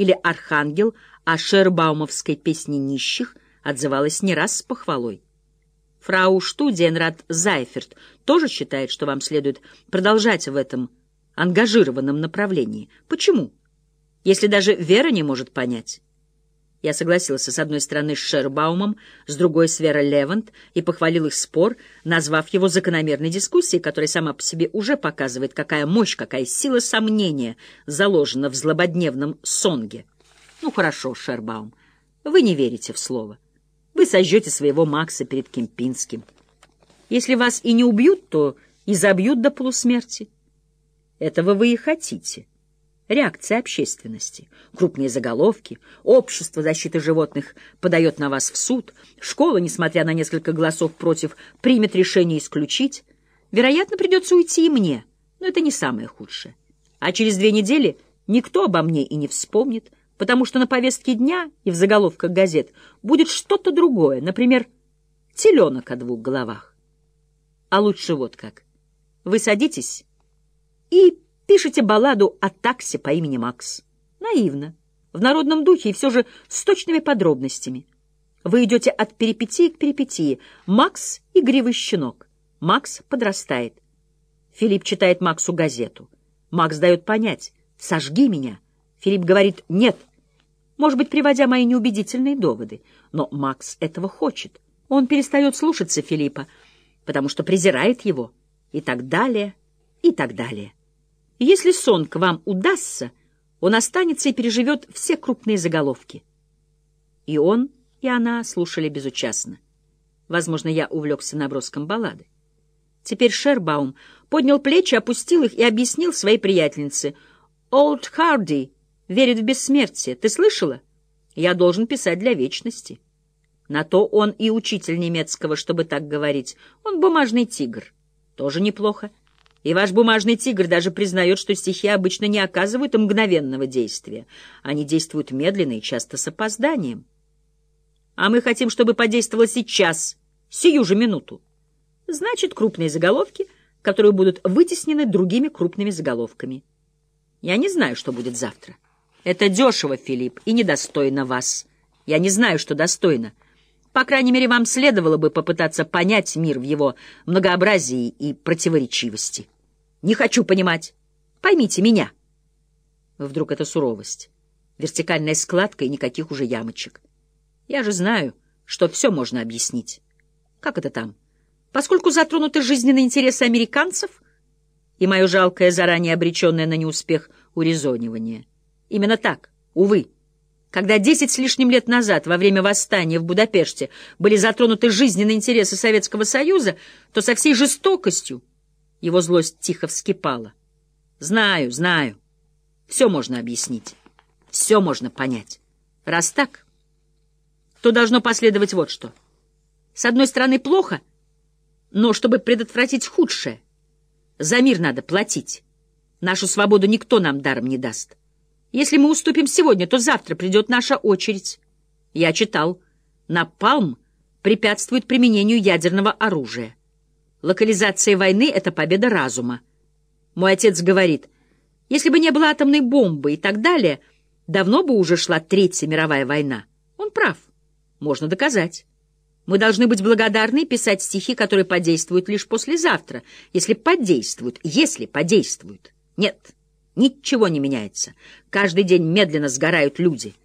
или архангел о шербаумовской песне нищих отзывалась не раз с похвалой. Фрау Штудиенрат Зайферт тоже считает, что вам следует продолжать в этом ангажированном направлении. Почему? Если даже Вера не может понять. Я согласился с одной стороны с Шербаумом, с другой с Верой Левант и похвалил их спор, назвав его закономерной дискуссией, которая сама по себе уже показывает, какая мощь, какая сила сомнения заложена в злободневном сонге. Ну хорошо, Шербаум, вы не верите в слово. Вы сожжете своего Макса перед Кемпинским. Если вас и не убьют, то и забьют до полусмерти. Этого вы и хотите реакция общественности. Крупные заголовки, общество защиты животных подает на вас в суд, школа, несмотря на несколько голосов против, примет решение исключить. Вероятно, придется уйти и мне, но это не самое худшее. А через две недели никто обо мне и не вспомнит, потому что на повестке дня и в заголовках газет будет что-то другое, например, теленок о двух головах. А лучше вот как. Вы садитесь и Пишите балладу о таксе по имени Макс. Наивно, в народном духе и все же с точными подробностями. Вы идете от перипетии к перипетии. Макс — игривый щенок. Макс подрастает. Филипп читает Максу газету. Макс дает понять «сожги меня». Филипп говорит «нет», может быть, приводя мои неубедительные доводы. Но Макс этого хочет. Он перестает слушаться Филиппа, потому что презирает его. И так далее, и так далее. Если сон к вам удастся, он останется и переживет все крупные заголовки. И он, и она слушали безучастно. Возможно, я увлекся наброском баллады. Теперь Шербаум поднял плечи, опустил их и объяснил своей приятельнице. «Олд Харди верит в бессмертие. Ты слышала? Я должен писать для вечности». На то он и учитель немецкого, чтобы так говорить. Он бумажный тигр. Тоже неплохо. И ваш бумажный тигр даже признает, что стихи обычно не оказывают мгновенного действия. Они действуют медленно и часто с опозданием. А мы хотим, чтобы подействовало сейчас, сию же минуту. Значит, крупные заголовки, которые будут вытеснены другими крупными заголовками. Я не знаю, что будет завтра. Это дешево, Филипп, и недостойно вас. Я не знаю, что достойно. По крайней мере, вам следовало бы попытаться понять мир в его многообразии и противоречивости. Не хочу понимать. Поймите меня. Вдруг это суровость. Вертикальная складка и никаких уже ямочек. Я же знаю, что все можно объяснить. Как это там? Поскольку затронуты жизненные интересы американцев и мое жалкое, заранее обреченное на неуспех урезонивание. Именно так, увы. Когда десять с лишним лет назад, во время восстания в Будапеште, были затронуты жизненные интересы Советского Союза, то со всей жестокостью его злость тихо вскипала. «Знаю, знаю. Все можно объяснить. Все можно понять. Раз так, то должно последовать вот что. С одной стороны, плохо, но чтобы предотвратить худшее, за мир надо платить. Нашу свободу никто нам даром не даст». Если мы уступим сегодня, то завтра придет наша очередь. Я читал. Напалм препятствует применению ядерного оружия. Локализация войны — это победа разума. Мой отец говорит, если бы не было атомной бомбы и так далее, давно бы уже шла Третья мировая война. Он прав. Можно доказать. Мы должны быть благодарны писать стихи, которые подействуют лишь послезавтра, если подействуют, если подействуют. Нет. Ничего не меняется. Каждый день медленно сгорают люди —